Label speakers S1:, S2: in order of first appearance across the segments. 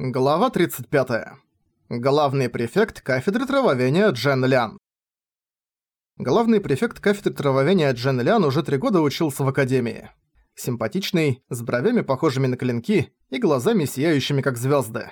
S1: Глава 35. Главный префект кафедры травовения Джен Лян. Главный префект кафедры травовения Джен Лян уже три года учился в академии. Симпатичный, с бровями похожими на клинки и глазами сияющими как звезды.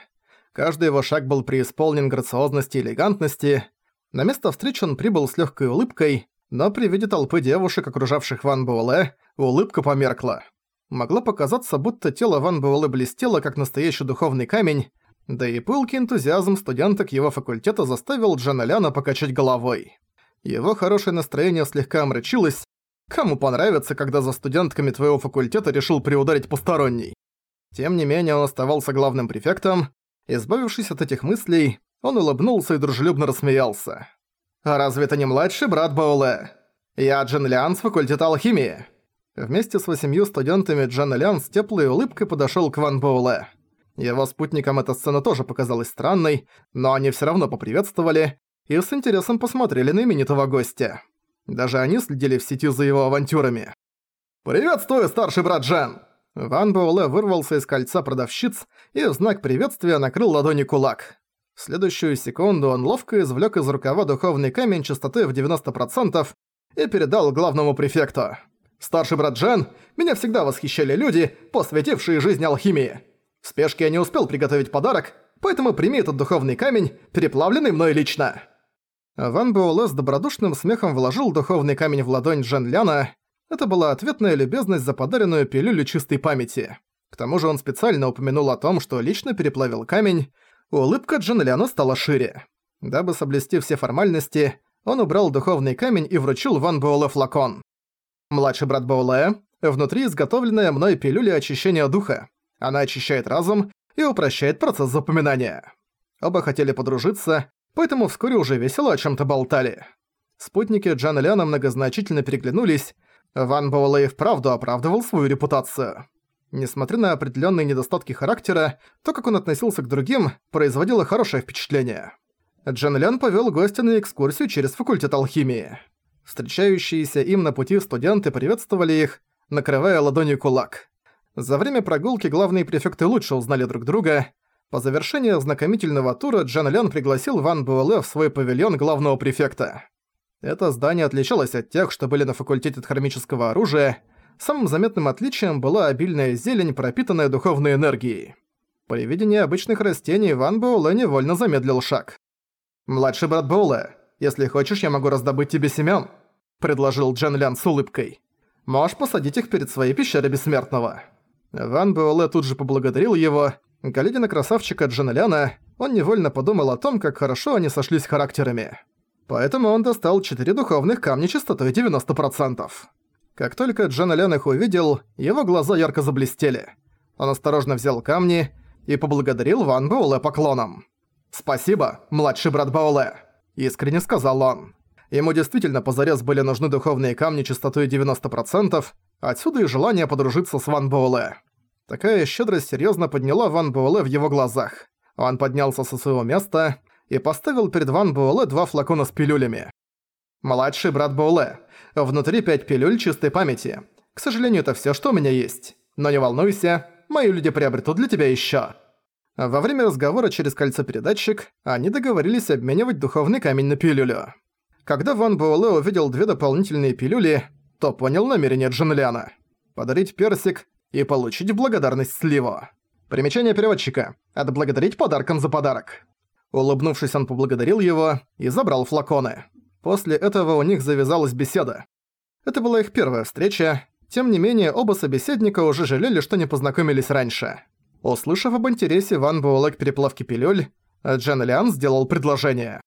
S1: Каждый его шаг был преисполнен грациозности и элегантности. На место встречи он прибыл с легкой улыбкой, но при виде толпы девушек, окружавших Ван Буэлэ, улыбка померкла могло показаться, будто тело Ван Буэлэ блестело, как настоящий духовный камень, да и пылкий энтузиазм студенток его факультета заставил Джана Ляна покачать головой. Его хорошее настроение слегка омрачилось. Кому понравится, когда за студентками твоего факультета решил приударить посторонний? Тем не менее, он оставался главным префектом. Избавившись от этих мыслей, он улыбнулся и дружелюбно рассмеялся. «А разве это не младший брат Бауле? Я Джин Лян с факультета алхимии». Вместе с восемью студентами Джан Лян с теплой улыбкой подошел к Ван Боуле. Его спутникам эта сцена тоже показалась странной, но они все равно поприветствовали и с интересом посмотрели на именитого гостя. Даже они следили в сети за его авантюрами. «Приветствую, старший брат Джан!» Ван Боуле вырвался из кольца продавщиц и в знак приветствия накрыл ладони кулак. В следующую секунду он ловко извлек из рукава духовный камень частоты в 90% и передал главному префекту. Старший брат Джен, меня всегда восхищали люди, посвятившие жизнь алхимии. В спешке я не успел приготовить подарок, поэтому прими этот духовный камень, переплавленный мной лично». Ван Буэлэ с добродушным смехом вложил духовный камень в ладонь Джен Ляна. Это была ответная любезность за подаренную пилюлю чистой памяти. К тому же он специально упомянул о том, что лично переплавил камень. Улыбка Джен Ляна стала шире. Дабы соблюсти все формальности, он убрал духовный камень и вручил Ван Буэлэ флакон. Младший брат Баулая, внутри изготовленная мной пилюля очищения духа. Она очищает разум и упрощает процесс запоминания. Оба хотели подружиться, поэтому вскоре уже весело о чем то болтали. Спутники Джан и Ляна многозначительно переглянулись, Ван Боулэй вправду оправдывал свою репутацию. Несмотря на определенные недостатки характера, то, как он относился к другим, производило хорошее впечатление. Джан Лян повел гостя на экскурсию через факультет алхимии. Встречающиеся им на пути студенты приветствовали их, накрывая ладонью кулак. За время прогулки главные префекты лучше узнали друг друга. По завершении ознакомительного тура Джан Лян пригласил Ван Буэлэ в свой павильон главного префекта. Это здание отличалось от тех, что были на факультете хромического оружия. Самым заметным отличием была обильная зелень, пропитанная духовной энергией. При видении обычных растений Ван Буэлэ невольно замедлил шаг. «Младший брат Буэлэ, если хочешь, я могу раздобыть тебе семён», — предложил Джен Лян с улыбкой. «Можешь посадить их перед своей пещерой бессмертного». Ван Буэлэ тут же поблагодарил его. Глядя на красавчика Джен Ляна, он невольно подумал о том, как хорошо они сошлись характерами. Поэтому он достал четыре духовных камня частотой 90%. Как только Джен Лян их увидел, его глаза ярко заблестели. Он осторожно взял камни и поблагодарил Ван Буэлэ поклоном. «Спасибо, младший брат Бауле!» искренне сказал он. Ему действительно позарез были нужны духовные камни частотой 90%, отсюда и желание подружиться с Ван Буэлэ. Такая щедрость серьезно подняла Ван Буэлэ в его глазах. Он поднялся со своего места и поставил перед Ван Буэлэ два флакона с пилюлями. «Младший брат Буэлэ. Внутри пять пилюль чистой памяти. К сожалению, это все, что у меня есть. Но не волнуйся, мои люди приобретут для тебя еще. Во время разговора через кольцо-передатчик они договорились обменивать духовный камень на пилюлю. Когда Ван Буэлэ увидел две дополнительные пилюли, то понял намерение Джинляна. Подарить персик и получить благодарность сливу. Примечание переводчика. Отблагодарить подарком за подарок. Улыбнувшись, он поблагодарил его и забрал флаконы. После этого у них завязалась беседа. Это была их первая встреча, тем не менее оба собеседника уже жалели, что не познакомились раньше. Услышав об интересе Ван Буэлэ к переплавке пилюль, э, Джан Лиан сделал предложение.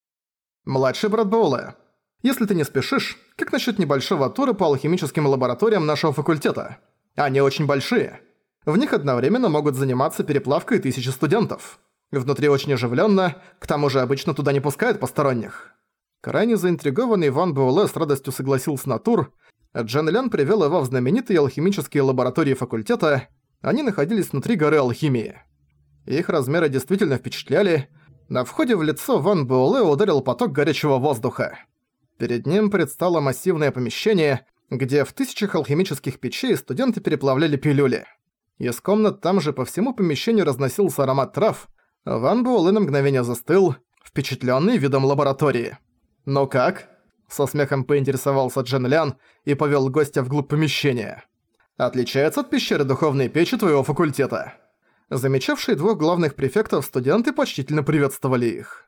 S1: «Младший брат Буэлэ, если ты не спешишь, как насчет небольшого тура по алхимическим лабораториям нашего факультета? Они очень большие. В них одновременно могут заниматься переплавкой тысячи студентов. Внутри очень оживленно, к тому же обычно туда не пускают посторонних». Крайне заинтригованный Ван Буэлэ с радостью согласился на тур, Джан Лян привел его в знаменитые алхимические лаборатории факультета – они находились внутри горы Алхимии. Их размеры действительно впечатляли. На входе в лицо Ван Буэлэ ударил поток горячего воздуха. Перед ним предстало массивное помещение, где в тысячах алхимических печей студенты переплавляли пилюли. Из комнат там же по всему помещению разносился аромат трав. Ван Буэлэ на мгновение застыл, впечатленный видом лаборатории. «Ну как?» – со смехом поинтересовался Джен Лян и повел гостя вглубь помещения отличается от пещеры духовной печи твоего факультета. Замечавшие двух главных префектов студенты почтительно приветствовали их.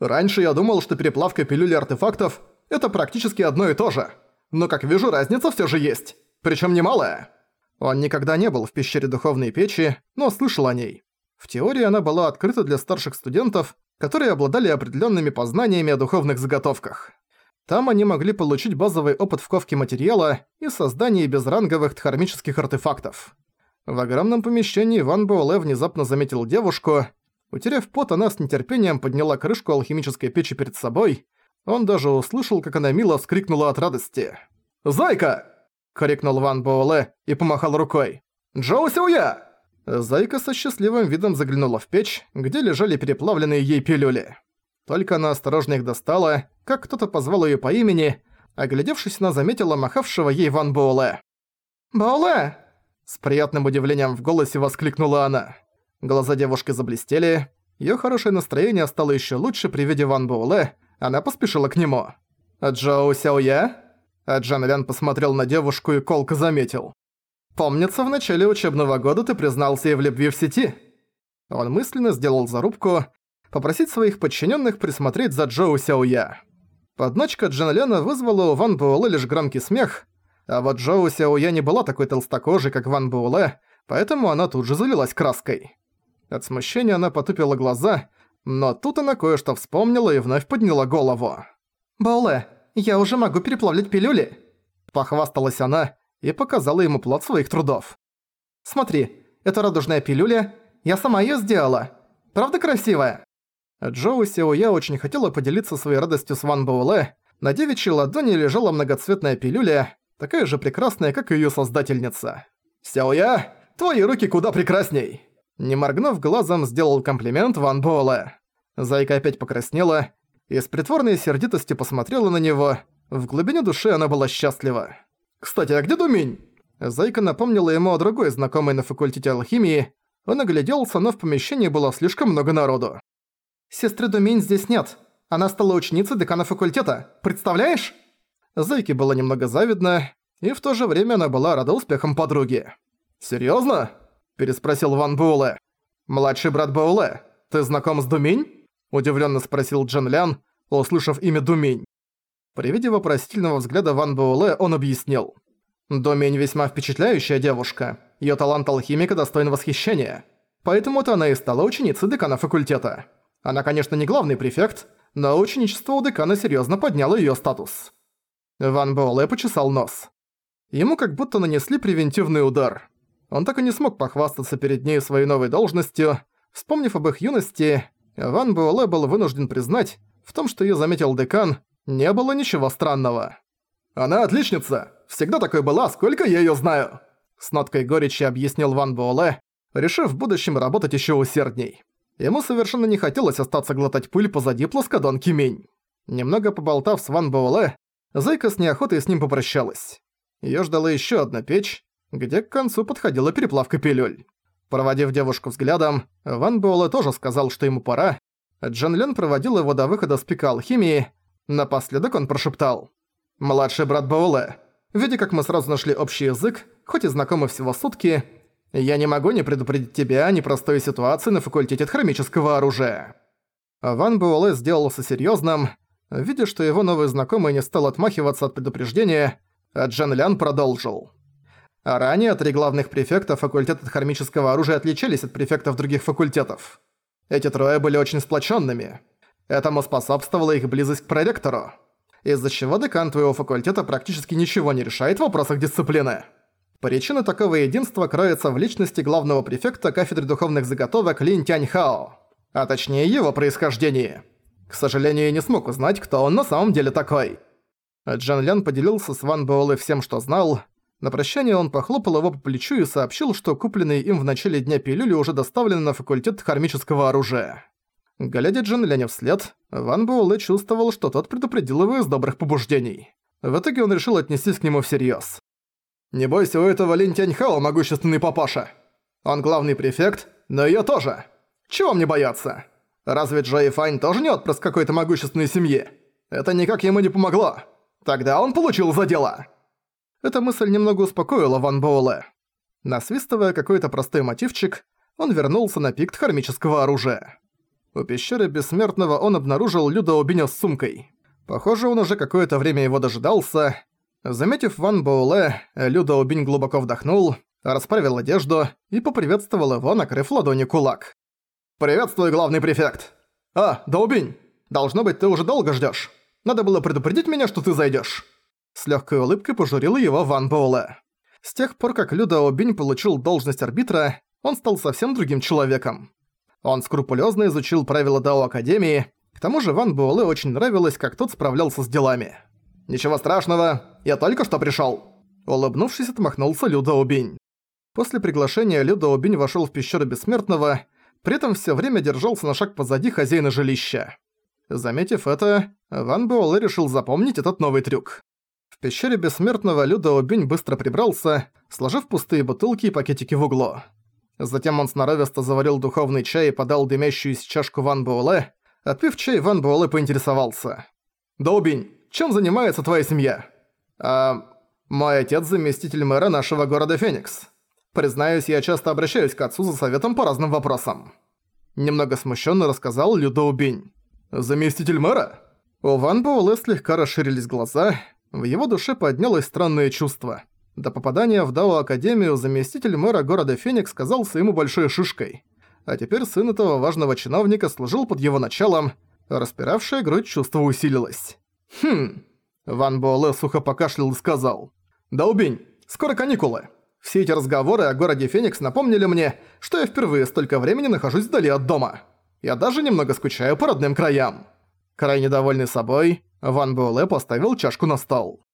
S1: Раньше я думал, что переплавка пилюли артефактов – это практически одно и то же. Но, как вижу, разница все же есть. Причем немалая. Он никогда не был в пещере духовной печи, но слышал о ней. В теории она была открыта для старших студентов, которые обладали определенными познаниями о духовных заготовках. Там они могли получить базовый опыт в ковке материала и создании безранговых дхармических артефактов. В огромном помещении Ван Буэлэ внезапно заметил девушку. Утерев пот, она с нетерпением подняла крышку алхимической печи перед собой. Он даже услышал, как она мило вскрикнула от радости. «Зайка!» — крикнул Ван Буэлэ и помахал рукой. "Джоусиуя!" Зайка со счастливым видом заглянула в печь, где лежали переплавленные ей пилюли. Только она осторожно их достала, как кто-то позвал ее по имени, оглядевшись, она заметила махавшего ей Ван Боле! «Боуле!» С приятным удивлением в голосе воскликнула она. Глаза девушки заблестели, ее хорошее настроение стало еще лучше при виде Ван Боле. она поспешила к нему. «Джоу Сяоя?» А Джан Лян посмотрел на девушку и колко заметил. «Помнится, в начале учебного года ты признался ей в любви в сети». Он мысленно сделал зарубку, попросить своих подчиненных присмотреть за Джоу Сяоя. Подначка Джаналена вызвала у Ван Буэлэ лишь громкий смех, а вот Джоу Сяоя не была такой толстокожей, как Ван Буэлэ, поэтому она тут же залилась краской. От смущения она потупила глаза, но тут она кое-что вспомнила и вновь подняла голову. «Буэлэ, я уже могу переплавлять пилюли!» Похвасталась она и показала ему плод своих трудов. «Смотри, это радужная пилюля, я сама ее сделала. Правда красивая?» Джоу Сио Я очень хотела поделиться своей радостью с Ван Буэлэ. На девичьей ладони лежала многоцветная пилюля, такая же прекрасная, как и её создательница. «Сяо Я, твои руки куда прекрасней!» Не моргнув глазом, сделал комплимент Ван Буэлэ. Зайка опять покраснела и с притворной сердитости посмотрела на него. В глубине души она была счастлива. «Кстати, а где Думинь?» Зайка напомнила ему о другой знакомой на факультете алхимии. Он огляделся, но в помещении было слишком много народу. Сестры Думень здесь нет. Она стала ученицей декана факультета. Представляешь? Зайке было немного завидно, и в то же время она была рада успехам подруги. «Серьёзно?» – переспросил Ван Буэлэ. «Младший брат Буэлэ, ты знаком с Думинь?» – удивлённо спросил Джан Лян, услышав имя Думинь. При виде вопросительного взгляда Ван Буэлэ он объяснил. «Думинь весьма впечатляющая девушка. Её талант алхимика достоин восхищения. Поэтому-то она и стала ученицей декана факультета». Она, конечно, не главный префект, но ученичество у декана серьезно подняло ее статус. Ван Буэлэ почесал нос. Ему как будто нанесли превентивный удар. Он так и не смог похвастаться перед ней своей новой должностью. Вспомнив об их юности, Ван Буэлэ был вынужден признать, в том, что ее заметил декан, не было ничего странного. «Она отличница! Всегда такой была, сколько я ее знаю!» С ноткой горечи объяснил Ван Буэлэ, решив в будущем работать еще усердней. Ему совершенно не хотелось остаться глотать пыль позади плоскодонки Минь. Немного поболтав с Ван Буэлэ, Зайка с неохотой с ним попрощалась. Её ждала ещё одна печь, где к концу подходила переплавка пилюль. Проводив девушку взглядом, Ван Буэлэ тоже сказал, что ему пора. Джан Лен проводил его до выхода с пика алхимии. Напоследок он прошептал. «Младший брат Буэлэ, видя, как мы сразу нашли общий язык, хоть и знакомы всего сутки, я не могу не предупредить тебя о непростой ситуации на факультете хромического оружия». Ван Буэлэ сделался серьёзным, видя, что его новый знакомый не стал отмахиваться от предупреждения, а Джан Лян продолжил. А ранее три главных префекта факультета хромического оружия отличались от префектов других факультетов. Эти трое были очень сплоченными. Этому способствовала их близость к проректору, из-за чего декан твоего факультета практически ничего не решает в вопросах дисциплины. Причина такого единства кроется в личности главного префекта кафедры духовных заготовок Лин Тяньхао, а точнее его происхождении. К сожалению, я не смог узнать, кто он на самом деле такой. Джан Лян поделился с Ван Буэлэ всем, что знал. На прощание он похлопал его по плечу и сообщил, что купленные им в начале дня пилюли уже доставлены на факультет хармического оружия. Глядя Джан Ляня вслед, Ван Буэлэ чувствовал, что тот предупредил его из добрых побуждений. В итоге он решил отнестись к нему всерьёз. Не бойся, у этого Лин Тяньхао могущественный папаша. Он главный префект, но её тоже. Чего мне бояться? Разве Джои Фань тоже не отпрыск какой-то могущественной семьи? Это никак ему не помогло. Тогда он получил за дело. Эта мысль немного успокоила Ван Боуле. Насвистывая какой-то простой мотивчик, он вернулся на пикт хармического оружия. У пещеры Бессмертного он обнаружил Людо Биню с сумкой. Похоже, он уже какое-то время его дожидался, Заметив Ван Боуле, Люда Убинь глубоко вдохнул, расправил одежду и поприветствовал его, накрыв ладони кулак. «Приветствую, главный префект!» «А, Даубинь! Должно быть, ты уже долго ждешь. Надо было предупредить меня, что ты зайдешь. С легкой улыбкой пожурил его Ван Боуле. С тех пор, как Люда Обинь получил должность арбитра, он стал совсем другим человеком. Он скрупулезно изучил правила Дао Академии, к тому же Ван Буэлэ очень нравилось, как тот справлялся с делами. «Ничего страшного, я только что пришёл!» Улыбнувшись, отмахнулся Людо Убинь. После приглашения Людо Убинь вошёл в пещеру Бессмертного, при этом всё время держался на шаг позади хозяина жилища. Заметив это, Ван Буэлэ решил запомнить этот новый трюк. В пещере Бессмертного Людо Убинь быстро прибрался, сложив пустые бутылки и пакетики в углу. Затем он сноровисто заварил духовный чай и подал дымящуюся чашку Ван Буэлэ. Отпив чай, Ван Буэлэ поинтересовался. «Доубинь, чем занимается твоя семья?» «А... мой отец – заместитель мэра нашего города Феникс. Признаюсь, я часто обращаюсь к отцу за советом по разным вопросам». Немного смущенно рассказал Людоу Бинь. «Заместитель мэра?» У Ван Боулэ слегка расширились глаза, в его душе поднялось странное чувство. До попадания в Дао Академию заместитель мэра города Феникс казался ему большой шишкой. А теперь сын этого важного чиновника служил под его началом, распиравшая грудь чувство усилилось. «Хм...» Ван Буэлэ сухо покашлял и сказал. "Да «Даубинь, скоро каникулы. Все эти разговоры о городе Феникс напомнили мне, что я впервые столько времени нахожусь вдали от дома. Я даже немного скучаю по родным краям». Крайне довольный собой, Ван Буэлэ поставил чашку на стол.